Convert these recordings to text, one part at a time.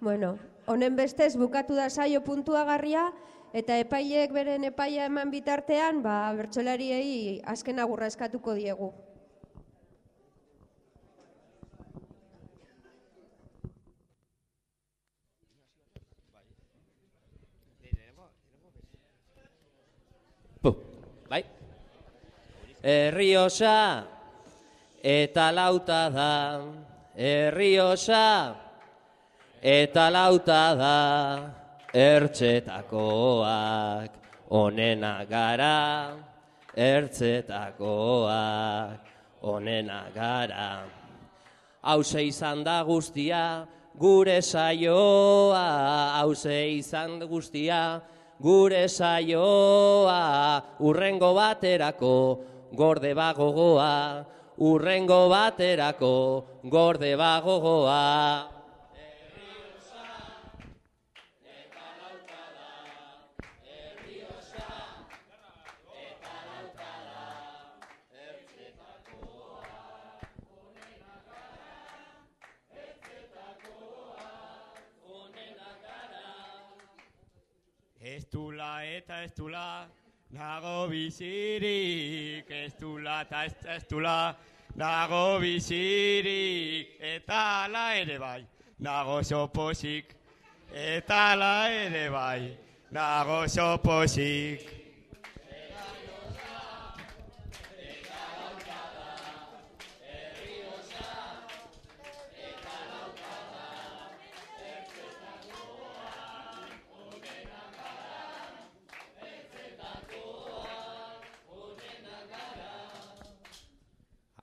Bueno, honen bestez bukatu da saio puntuagarria eta epaileek beren epaia eman bitartean, ba bertsolariei azken agurra eskatuko diegu. Bai. Herriosa eta lauta da, herriosa eta lauta da, ertzetakoak onena gara, ertzetakoak onena gara. Hauze izan da guztia, gure saioa, hauze izan da guztia, gure saioa, urrengo baterako gorde bagogoa, urrengo baterako gorde bagogoa. Ez dula eta ez dula, nago bizirik, ez dula eta ez, ez dula, nago bizirik, eta ala ere bai, nago soposik, eta ala ere bai, nago soposik.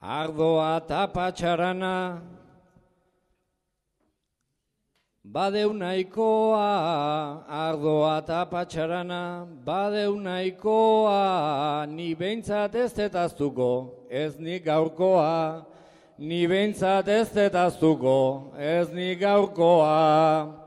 Ardoa eta patxarana, badeu nahikoa, ardoa eta patxarana, badeu nahikoa, ni behintzat ez detaztuko, ez ni gaurkoa, ni behintzat ez detaztuko, ez ni gaurkoa.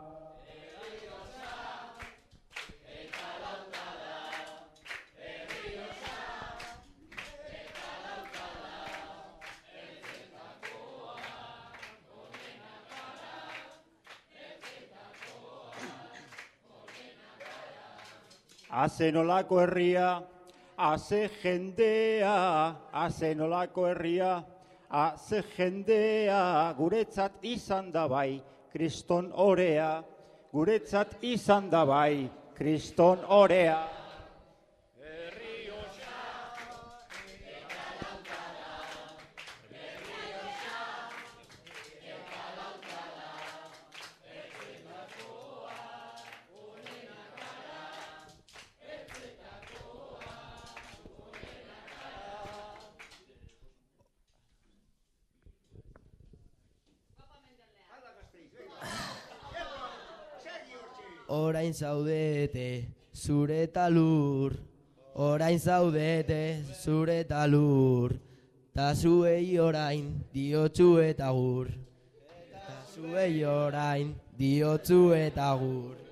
Azenolako herria, aze jendea, azenolako herria, aze jendea, guretzat izan da bai, kriston orea, guretzat izan da bai, kriston orea. Orain zaudete zure talur. Orain zaudete zure talur. Ta zuei orain diotzu eta gur. Ta zuei orain diotzu eta gur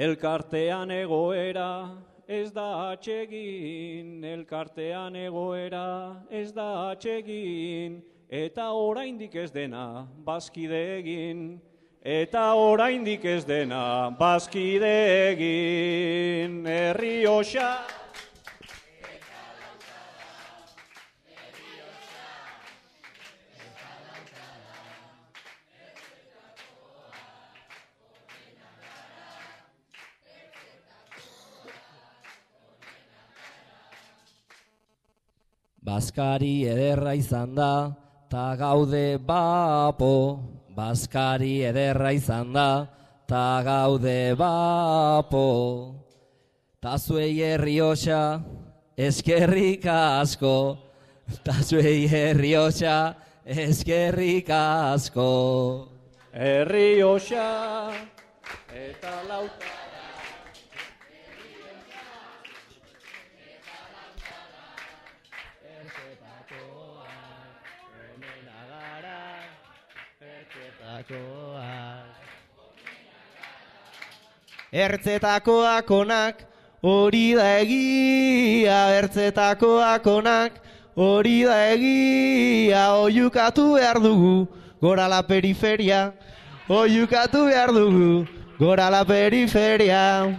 Elkartean egoera ez da atsegin, elkartean egoera ez da atsegin, eta oraindik ez dena bazkide egin, eta oraindik ez dena bazkide egin, herri Baskari ederra izan da, ta gaude bapo. Baskari ederra izan da, ta gaude bapo. Ta zuei herriosa, eskerrik asko. Ta zuei herriosa, eskerrik asko. Herri osa eta lauta. Ertzetakoak onak hori da egia. Ertzetakoak onak hori da egia. Oiukatu behar dugu gora la periferia. Oiukatu behar dugu gora la periferia